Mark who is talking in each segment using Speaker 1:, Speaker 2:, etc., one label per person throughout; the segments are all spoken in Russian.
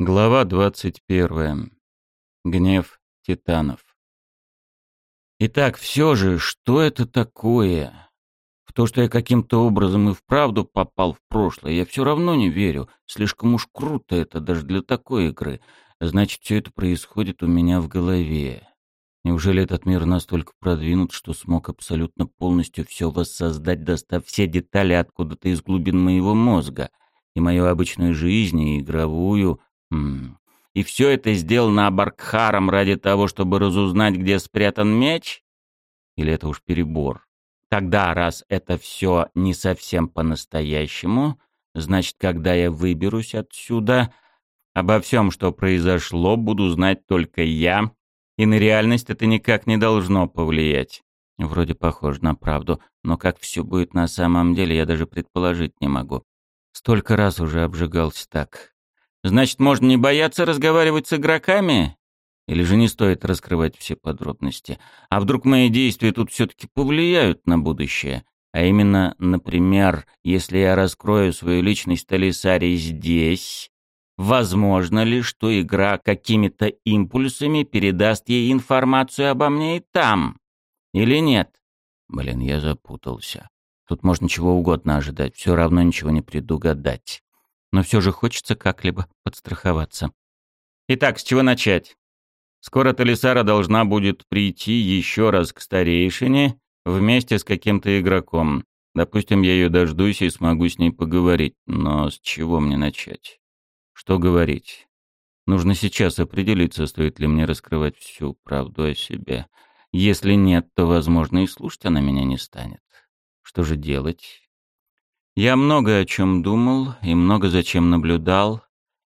Speaker 1: Глава 21. Гнев титанов. Итак, все же, что это такое? В то, что я каким-то образом и вправду попал в прошлое, я все равно не верю. Слишком уж круто это даже для такой игры. Значит, все это происходит у меня в голове. Неужели этот мир настолько продвинут, что смог абсолютно полностью все воссоздать, достав все детали откуда-то из глубин моего мозга? И мою обычную жизнь, и игровую — и все это сделано Абаркхаром ради того, чтобы разузнать, где спрятан меч? Или это уж перебор? Тогда, раз это все не совсем по-настоящему, значит, когда я выберусь отсюда, обо всем, что произошло, буду знать только я, и на реальность это никак не должно повлиять. Вроде похоже на правду, но как все будет на самом деле, я даже предположить не могу. Столько раз уже обжигался так. Значит, можно не бояться разговаривать с игроками? Или же не стоит раскрывать все подробности? А вдруг мои действия тут все-таки повлияют на будущее? А именно, например, если я раскрою свою личность Талисарий здесь, возможно ли, что игра какими-то импульсами передаст ей информацию обо мне и там? Или нет? Блин, я запутался. Тут можно чего угодно ожидать, все равно ничего не предугадать но все же хочется как-либо подстраховаться. Итак, с чего начать? Скоро Талисара должна будет прийти еще раз к старейшине вместе с каким-то игроком. Допустим, я ее дождусь и смогу с ней поговорить. Но с чего мне начать? Что говорить? Нужно сейчас определиться, стоит ли мне раскрывать всю правду о себе. Если нет, то, возможно, и слушать она меня не станет. Что же делать? Я много о чем думал и много зачем наблюдал,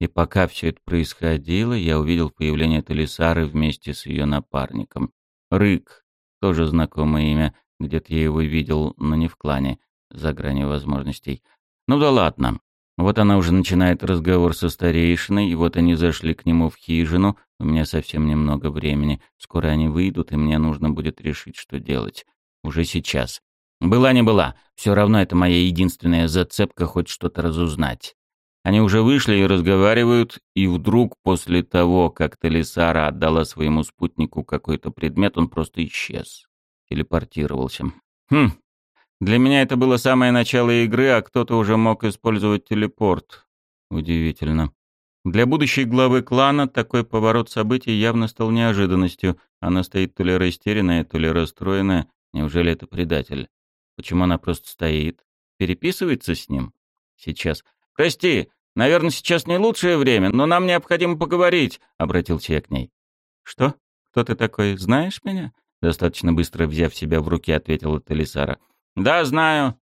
Speaker 1: и пока все это происходило, я увидел появление Талисары вместе с ее напарником. Рык, тоже знакомое имя, где-то я его видел, но не в клане, за гранью возможностей. Ну да ладно. Вот она уже начинает разговор со старейшиной, и вот они зашли к нему в хижину. У меня совсем немного времени. Скоро они выйдут, и мне нужно будет решить, что делать. Уже сейчас. Была не была, все равно это моя единственная зацепка хоть что-то разузнать. Они уже вышли и разговаривают, и вдруг после того, как Талисара отдала своему спутнику какой-то предмет, он просто исчез. Телепортировался. Хм, для меня это было самое начало игры, а кто-то уже мог использовать телепорт. Удивительно. Для будущей главы клана такой поворот событий явно стал неожиданностью. Она стоит то ли растерянная, то ли расстроенная. Неужели это предатель? Почему она просто стоит? Переписывается с ним? Сейчас. «Прости, наверное, сейчас не лучшее время, но нам необходимо поговорить», — обратился я к ней. «Что? Кто ты такой? Знаешь меня?» Достаточно быстро взяв себя в руки, ответила Талисара. «Да, знаю.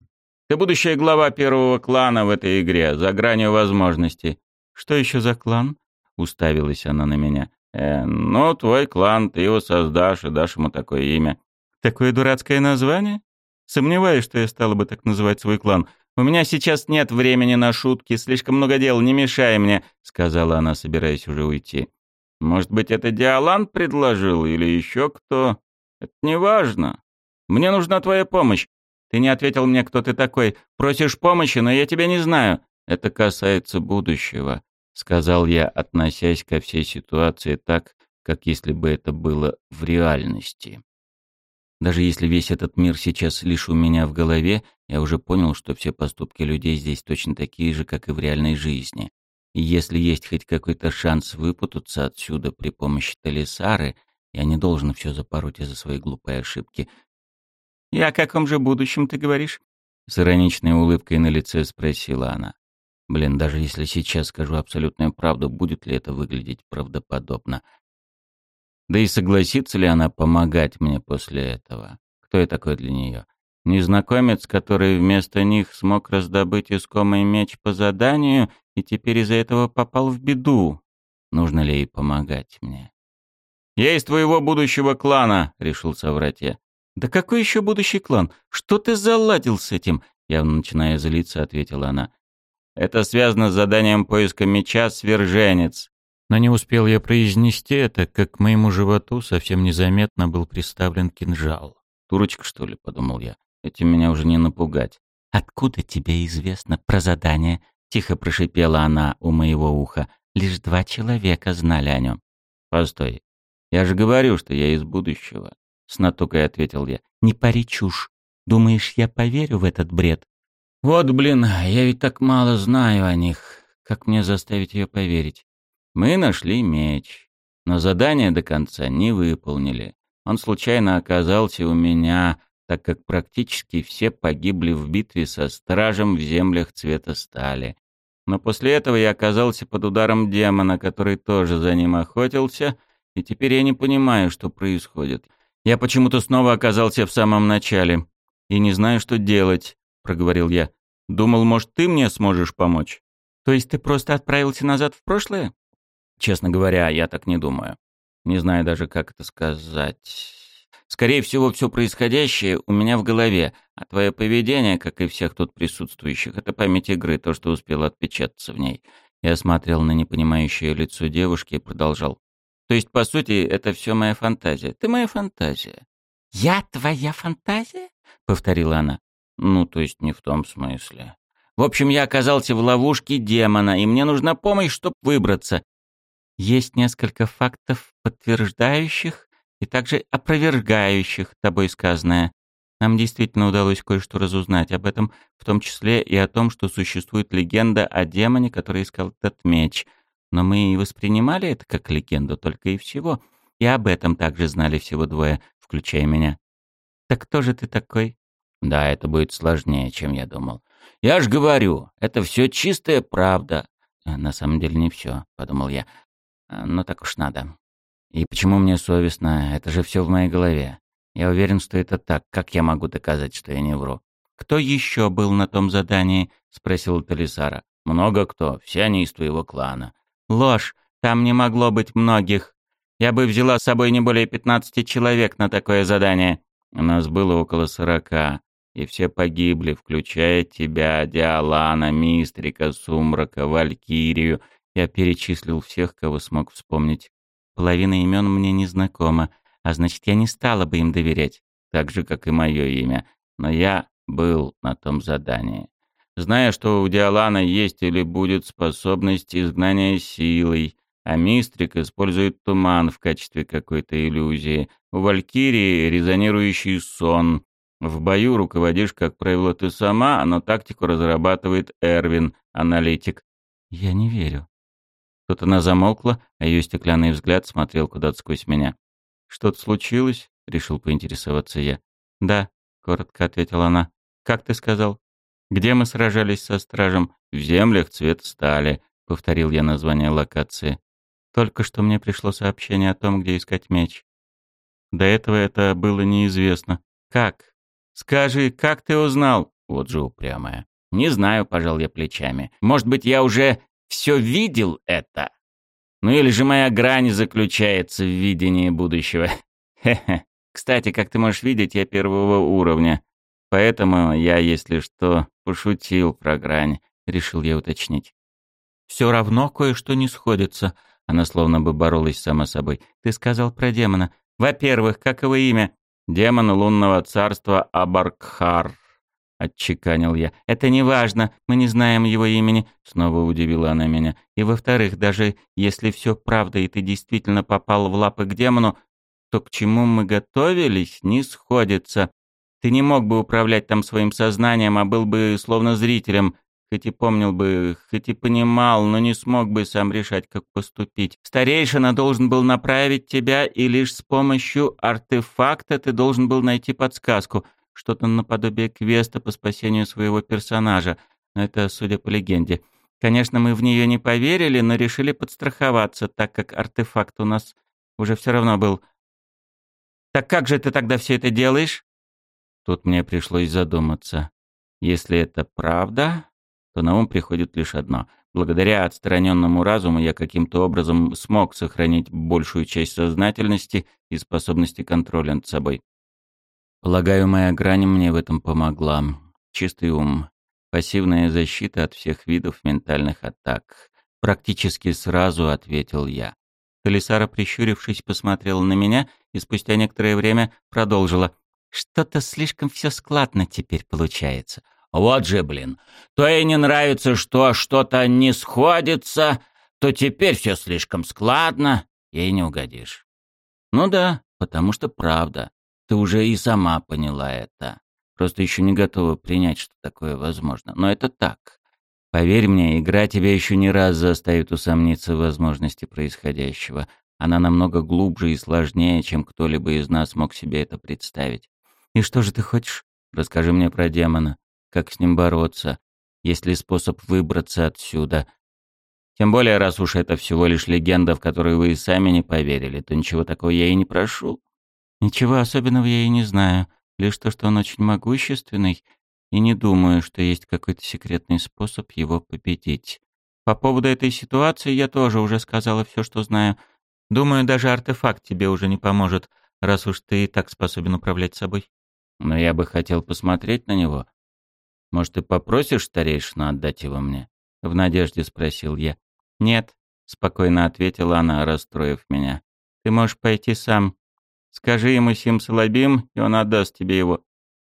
Speaker 1: Ты будущая глава первого клана в этой игре, за гранью возможностей». «Что еще за клан?» — уставилась она на меня. «Э, ну, твой клан, ты его создашь и дашь ему такое имя». «Такое дурацкое название?» Сомневаюсь, что я стала бы так называть свой клан. У меня сейчас нет времени на шутки, слишком много дел, не мешай мне», — сказала она, собираясь уже уйти. «Может быть, это Диалан предложил или еще кто? Это не. Мне нужна твоя помощь. Ты не ответил мне, кто ты такой. Просишь помощи, но я тебя не знаю. Это касается будущего», — сказал я, относясь ко всей ситуации так, как если бы это было в реальности. Даже если весь этот мир сейчас лишь у меня в голове, я уже понял, что все поступки людей здесь точно такие же, как и в реальной жизни. И если есть хоть какой-то шанс выпутаться отсюда при помощи Талисары, я не должен все запороть из-за своей глупой ошибки. «И о каком же будущем ты говоришь?» С ироничной улыбкой на лице спросила она. Блин, даже если сейчас скажу абсолютную правду, будет ли это выглядеть правдоподобно? Да и согласится ли она помогать мне после этого? Кто я такой для нее? Незнакомец, который вместо них смог раздобыть искомый меч по заданию и теперь из-за этого попал в беду. Нужно ли ей помогать мне? «Я из твоего будущего клана», — решил соврать я. «Да какой еще будущий клан? Что ты заладил с этим?» Явно начиная злиться, ответила она. «Это связано с заданием поиска меча «Сверженец». Но не успел я произнести это, как к моему животу совсем незаметно был приставлен кинжал. «Турочка, что ли?» — подумал я. «Этим меня уже не напугать». «Откуда тебе известно про задание?» — тихо прошипела она у моего уха. Лишь два человека знали о нем. Постой. Я же говорю, что я из будущего. С натукой ответил я. Не пари чушь. Думаешь, я поверю в этот бред? Вот, блин, я ведь так мало знаю о них. Как мне заставить ее поверить? Мы нашли меч, но задание до конца не выполнили. Он случайно оказался у меня, так как практически все погибли в битве со стражем в землях цвета стали. Но после этого я оказался под ударом демона, который тоже за ним охотился, и теперь я не понимаю, что происходит. Я почему-то снова оказался в самом начале и не знаю, что делать, проговорил я. Думал, может, ты мне сможешь помочь? То есть ты просто отправился назад в прошлое? Честно говоря, я так не думаю. Не знаю даже, как это сказать. Скорее всего, все происходящее у меня в голове, а твое поведение, как и всех тут присутствующих, это память игры, то, что успел отпечататься в ней. Я смотрел на непонимающее лицо девушки и продолжал. То есть, по сути, это все моя фантазия. Ты моя фантазия. «Я твоя фантазия?» — повторила она. «Ну, то есть не в том смысле. В общем, я оказался в ловушке демона, и мне нужна помощь, чтобы выбраться. Есть несколько фактов, подтверждающих и также опровергающих тобой сказанное. Нам действительно удалось кое-что разузнать об этом, в том числе и о том, что существует легенда о демоне, который искал этот меч. Но мы и воспринимали это как легенду только и всего. И об этом также знали всего двое, включая меня. «Так кто же ты такой?» «Да, это будет сложнее, чем я думал. Я ж говорю, это все чистая правда. «Э, на самом деле не все, подумал я. «Э, но так уж надо. И почему мне совестно? Это же все в моей голове. Я уверен, что это так. Как я могу доказать, что я не вру? Кто еще был на том задании? спросил Талисара. Много кто. Все они из твоего клана. Ложь. Там не могло быть многих. Я бы взяла с собой не более пятнадцати человек на такое задание. У нас было около сорока и все погибли, включая тебя, Диалана, Мистрика, Сумрака, Валькирию. Я перечислил всех, кого смог вспомнить. Половина имен мне незнакома, а значит, я не стала бы им доверять, так же, как и мое имя. Но я был на том задании. Зная, что у Диалана есть или будет способность изгнания силой, а Мистрик использует туман в качестве какой-то иллюзии, у Валькирии резонирующий сон, в бою руководишь, как правило, ты сама, но тактику разрабатывает Эрвин, аналитик. Я не верю. Тут она замолкла, а ее стеклянный взгляд смотрел куда-то сквозь меня. «Что-то случилось?» — решил поинтересоваться я. «Да», — коротко ответила она. «Как ты сказал?» «Где мы сражались со стражем?» «В землях цвет стали», — повторил я название локации. «Только что мне пришло сообщение о том, где искать меч. До этого это было неизвестно. Как?» Скажи, как ты узнал? Вот же упрямая. Не знаю, пожал я плечами. Может быть, я уже все видел это? Ну или же моя грань заключается в видении будущего. Хе-хе. Кстати, как ты можешь видеть, я первого уровня. Поэтому я, если что, пошутил про грань, решил я уточнить. Все равно кое-что не сходится. Она словно бы боролась сама собой. Ты сказал про демона. Во-первых, как его имя? «Демон лунного царства Абаркхар», — отчеканил я. «Это не важно, мы не знаем его имени», — снова удивила она меня. «И во-вторых, даже если все правда, и ты действительно попал в лапы к демону, то к чему мы готовились, не сходится. Ты не мог бы управлять там своим сознанием, а был бы словно зрителем, Хоть и помнил бы, хоть и понимал, но не смог бы сам решать, как поступить. Старейшина должен был направить тебя, и лишь с помощью артефакта ты должен был найти подсказку, что-то наподобие квеста по спасению своего персонажа. Это, судя по легенде. Конечно, мы в нее не поверили, но решили подстраховаться, так как артефакт у нас уже все равно был. Так как же ты тогда все это делаешь? Тут мне пришлось задуматься. Если это правда, то на ум приходит лишь одно. Благодаря отстраненному разуму я каким-то образом смог сохранить большую часть сознательности и способности контроля над собой. Полагаю, моя грань мне в этом помогла. Чистый ум, пассивная защита от всех видов ментальных атак. Практически сразу ответил я. Талисара, прищурившись, посмотрела на меня и спустя некоторое время продолжила. «Что-то слишком все складно теперь получается. Вот же, блин. То ей не нравится, что что-то не сходится, то теперь все слишком складно, ей не угодишь. Ну да, потому что правда. Ты уже и сама поняла это. Просто еще не готова принять, что такое возможно. Но это так. Поверь мне, игра тебя еще не раз заставит усомниться в возможности происходящего. Она намного глубже и сложнее, чем кто-либо из нас мог себе это представить. И что же ты хочешь? Расскажи мне про демона. Как с ним бороться? Есть ли способ выбраться отсюда? Тем более, раз уж это всего лишь легенда, в которую вы и сами не поверили, то ничего такого я и не прошу. Ничего особенного я и не знаю. Лишь то, что он очень могущественный, и не думаю, что есть какой-то секретный способ его победить. По поводу этой ситуации я тоже уже сказала все, что знаю. Думаю, даже артефакт тебе уже не поможет, раз уж ты и так способен управлять собой. Но я бы хотел посмотреть на него. Может, ты попросишь старейшину отдать его мне? В надежде спросил я. Нет, спокойно ответила она, расстроив меня. Ты можешь пойти сам. Скажи ему Сим Салабим, и он отдаст тебе его.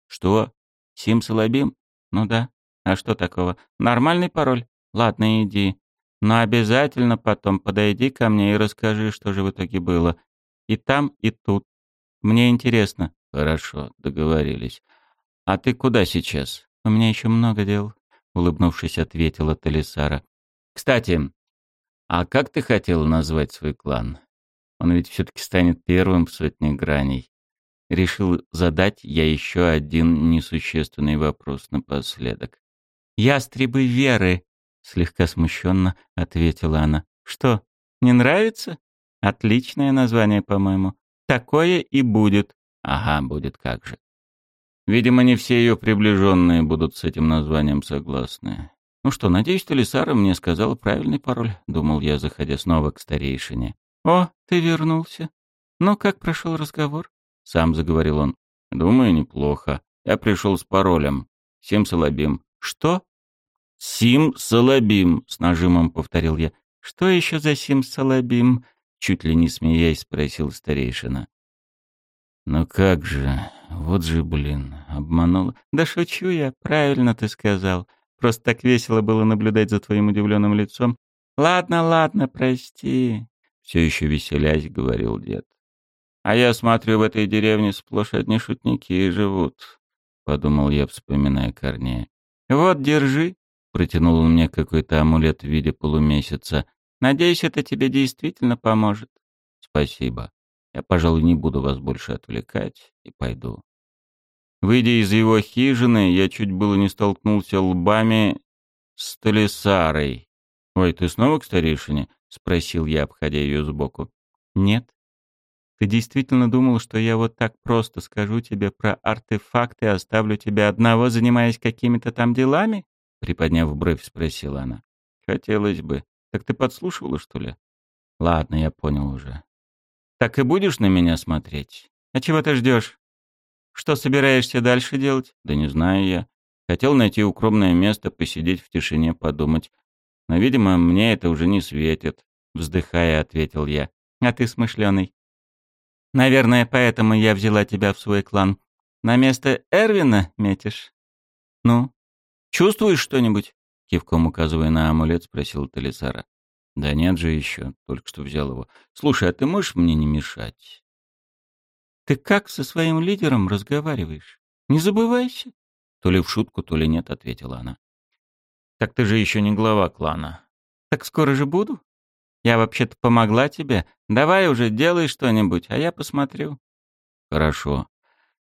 Speaker 1: Что? Сим Салабим? Ну да. А что такого? Нормальный пароль? Ладно, иди. Но обязательно потом подойди ко мне и расскажи, что же в итоге было. И там, и тут. Мне интересно. Хорошо, договорились. А ты куда сейчас? У меня еще много дел, улыбнувшись, ответила Талисара. Кстати, а как ты хотел назвать свой клан? Он ведь все-таки станет первым в сотне граней. Решил задать я еще один несущественный вопрос напоследок. «Ястребы веры», — слегка смущенно ответила она. «Что, не нравится? Отличное название, по-моему. Такое и будет». «Ага, будет как же». Видимо, не все ее приближенные будут с этим названием согласны. Ну что, надеюсь, Талисара мне сказала правильный пароль, думал я, заходя снова к старейшине. О, ты вернулся. Ну, как прошел разговор? Сам заговорил он. Думаю, неплохо. Я пришел с паролем. Сим Салабим. Что? Сим Салабим, с нажимом повторил я. Что еще за Сим Салабим? Чуть ли не смеясь, спросил старейшина. «Ну как же, вот же, блин, обманул. Да шучу я, правильно ты сказал. Просто так весело было наблюдать за твоим удивленным лицом. Ладно, ладно, прости. Все еще веселясь, говорил дед. А я смотрю, в этой деревне сплошь одни шутники живут, подумал я, вспоминая Корнея. Вот, держи, протянул он мне какой-то амулет в виде полумесяца. Надеюсь, это тебе действительно поможет. Спасибо. Я, пожалуй, не буду вас больше отвлекать и пойду. Выйдя из его хижины, я чуть было не столкнулся лбами с Талисарой. «Ой, ты снова к старейшине?» — спросил я, обходя ее сбоку. «Нет. Ты действительно думал, что я вот так просто скажу тебе про артефакты и оставлю тебя одного, занимаясь какими-то там делами?» Приподняв бровь, спросила она. «Хотелось бы. Так ты подслушивала, что ли?» «Ладно, я понял уже. Так и будешь на меня смотреть? А чего ты ждешь? Что собираешься дальше делать? Да не знаю я. Хотел найти укромное место, посидеть в тишине, подумать. Но, видимо, мне это уже не светит. Вздыхая, ответил я. А ты смышленый. Наверное, поэтому я взяла тебя в свой клан. На место Эрвина метишь? Ну, чувствуешь что-нибудь? Кивком указывая на амулет, спросил Талисара. Да нет же еще, только что взял его. Слушай, а ты можешь мне не мешать? Ты как со своим лидером разговариваешь? Не забывайся. То ли в шутку, то ли нет, ответила она. Так ты же еще не глава клана. Так скоро же буду? Я вообще-то помогла тебе. Давай уже, делай что-нибудь, а я посмотрю. Хорошо.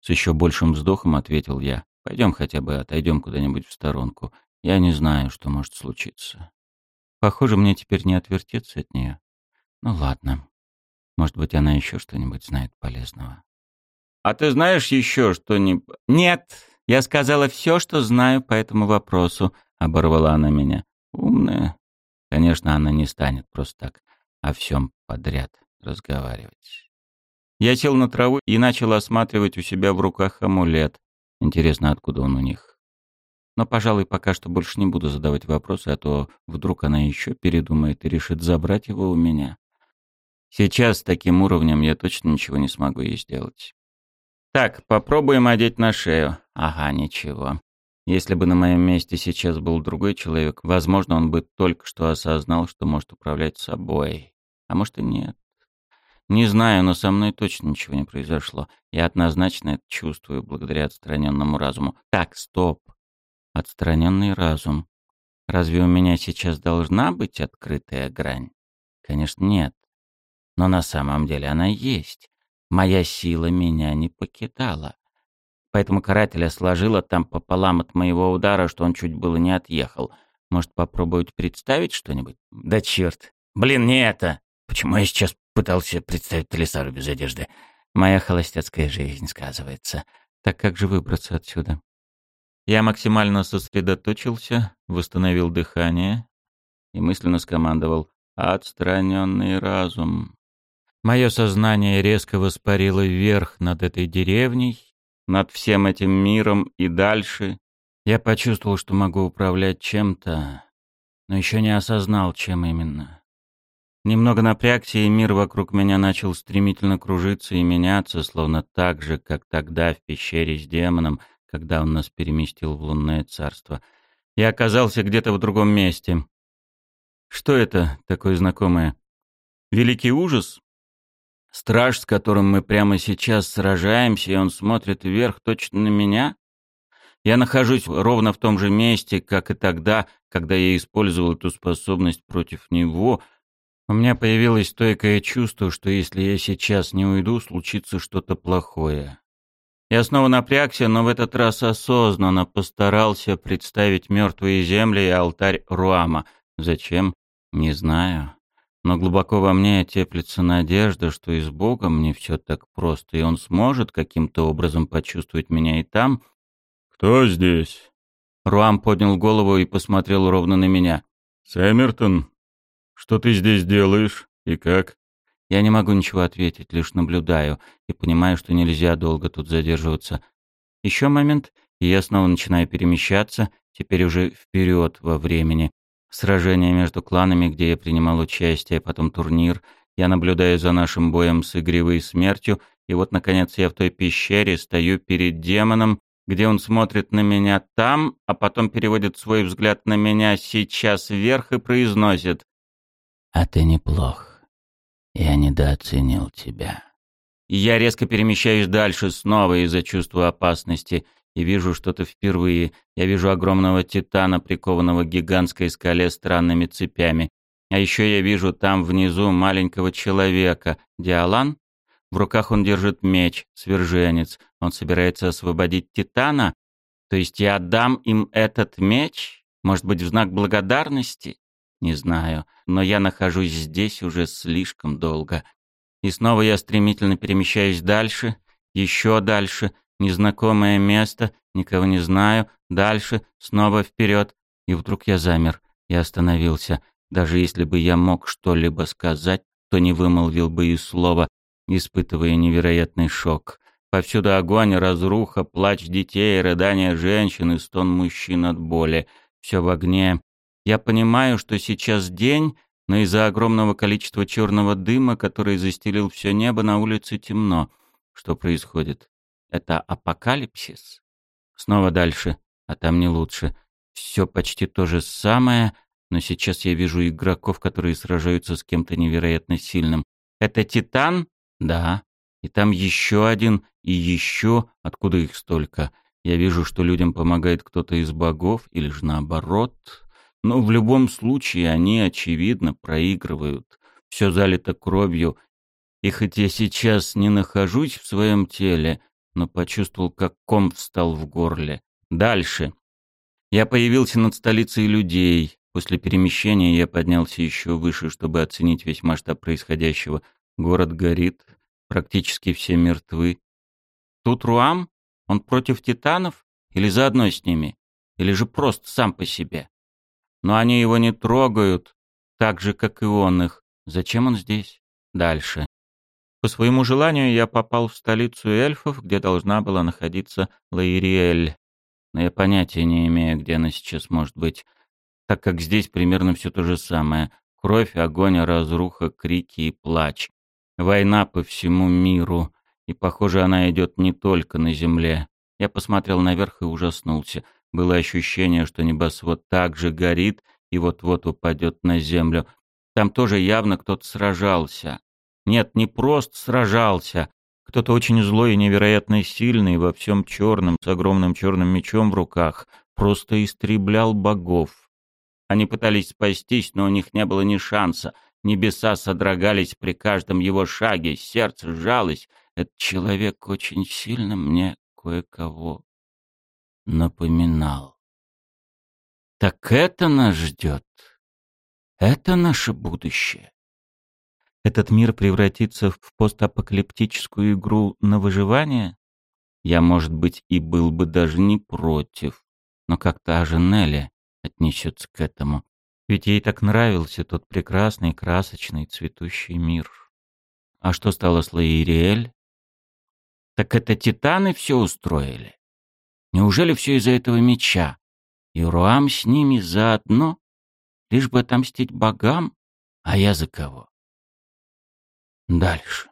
Speaker 1: С еще большим вздохом ответил я. Пойдем хотя бы отойдем куда-нибудь в сторонку. Я не знаю, что может случиться. Похоже, мне теперь не отвертеться от нее. Ну ладно. Может быть, она еще что-нибудь знает полезного. А ты знаешь еще что-нибудь? Нет, я сказала все, что знаю по этому вопросу, оборвала она меня. Умная. Конечно, она не станет просто так о всем подряд разговаривать. Я сел на траву и начал осматривать у себя в руках амулет. Интересно, откуда он у них. Но, пожалуй, пока что больше не буду задавать вопросы, а то вдруг она еще передумает и решит забрать его у меня. Сейчас с таким уровнем я точно ничего не смогу ей сделать. Так, попробуем одеть на шею. Ага, ничего. Если бы на моем месте сейчас был другой человек, возможно, он бы только что осознал, что может управлять собой. А может и нет. Не знаю, но со мной точно ничего не произошло. Я однозначно это чувствую благодаря отстраненному разуму. Так, стоп. Отстраненный разум. Разве у меня сейчас должна быть открытая грань? Конечно, нет. Но на самом деле она есть. Моя сила меня не покидала. Поэтому карателя сложила там пополам от моего удара, что он чуть было не отъехал. Может, попробовать представить что-нибудь? Да черт. Блин, не это. Почему я сейчас пытался представить Талисару без одежды? Моя холостяцкая жизнь сказывается. Так как же выбраться отсюда? Я максимально сосредоточился, восстановил дыхание и мысленно скомандовал «Отстраненный разум». Мое сознание резко воспарило вверх над этой деревней, над всем этим миром и дальше. Я почувствовал, что могу управлять чем-то, но еще не осознал, чем именно. Немного напрягся, и мир вокруг меня начал стремительно кружиться и меняться, словно так же, как тогда в пещере с демоном — когда он нас переместил в лунное царство. Я оказался где-то в другом месте. Что это такое знакомое? Великий ужас? Страж, с которым мы прямо сейчас сражаемся, и он смотрит вверх точно на меня? Я нахожусь ровно в том же месте, как и тогда, когда я использовал эту способность против него. У меня появилось стойкое чувство, что если я сейчас не уйду, случится что-то плохое. Я снова напрягся, но в этот раз осознанно постарался представить мертвые земли и алтарь Руама. Зачем? Не знаю. Но глубоко во мне теплится надежда, что и с Богом не все так просто, и Он сможет каким-то образом почувствовать меня и там.
Speaker 2: «Кто здесь?»
Speaker 1: Руам поднял голову и посмотрел ровно на меня.
Speaker 2: «Сэммертон, что ты здесь делаешь и как?»
Speaker 1: Я не могу ничего ответить, лишь наблюдаю и понимаю, что нельзя долго тут задерживаться. Еще момент, и я снова начинаю перемещаться, теперь уже вперед во времени. Сражение между кланами, где я принимал участие, потом турнир. Я наблюдаю за нашим боем с игривой смертью, и вот, наконец, я в той пещере стою перед демоном, где он смотрит на меня там, а потом переводит свой взгляд на меня сейчас вверх и произносит «А ты неплох». Я недооценил тебя. я резко перемещаюсь дальше снова из-за чувства опасности и вижу что-то впервые. Я вижу огромного титана, прикованного к гигантской скале странными цепями. А еще я вижу там внизу маленького человека. Диалан? В руках он держит меч, сверженец. Он собирается освободить титана? То есть я отдам им этот меч? Может быть, в знак благодарности? Не знаю, но я нахожусь здесь уже слишком долго. И снова я стремительно перемещаюсь дальше, еще дальше, незнакомое место, никого не знаю, дальше, снова вперед. И вдруг я замер, я остановился. Даже если бы я мог что-либо сказать, то не вымолвил бы и слова, испытывая невероятный шок. Повсюду огонь, разруха, плач детей, рыдания женщин и стон мужчин от боли. Все в огне, я понимаю, что сейчас день, но из-за огромного количества черного дыма, который застелил все небо, на улице темно. Что происходит? Это апокалипсис? Снова дальше, а там не лучше. Все почти то же самое, но сейчас я вижу игроков, которые сражаются с кем-то невероятно сильным. Это Титан? Да. И там еще один, и еще, откуда их столько? Я вижу, что людям помогает кто-то из богов, или же наоборот. Но в любом случае они, очевидно, проигрывают. Все залито кровью. И хоть я сейчас не нахожусь в своем теле, но почувствовал, как ком встал в горле. Дальше. Я появился над столицей людей. После перемещения я поднялся еще выше, чтобы оценить весь масштаб происходящего. Город горит, практически все мертвы. Тут Руам? Он против титанов? Или заодно с ними? Или же просто сам по себе? Но они его не трогают, так же, как и он их. Зачем он здесь? Дальше. По своему желанию я попал в столицу эльфов, где должна была находиться Лаириэль. Но я понятия не имею, где она сейчас может быть, так как здесь примерно все то же самое. Кровь, огонь, разруха, крики и плач. Война по всему миру. И, похоже, она идет не только на земле. Я посмотрел наверх и ужаснулся. Было ощущение, что небосвод также горит и вот-вот упадет на землю. Там тоже явно кто-то сражался. Нет, не просто сражался. Кто-то очень злой и невероятно сильный, во всем черном, с огромным черным мечом в руках, просто истреблял богов. Они пытались спастись, но у них не было ни шанса. Небеса содрогались при каждом его шаге, сердце сжалось. Этот человек очень сильно мне кое-кого напоминал. Так это нас ждет. Это наше будущее. Этот мир превратится в постапокалиптическую игру на выживание? Я, может быть, и был бы даже не против. Но как-то Аженелли отнесется к этому. Ведь ей так нравился тот прекрасный, красочный, цветущий мир. А что стало с Лаириэль? Так это титаны все устроили? Неужели все из-за этого меча? И Руам с ними заодно, лишь бы отомстить богам? А я за кого? Дальше.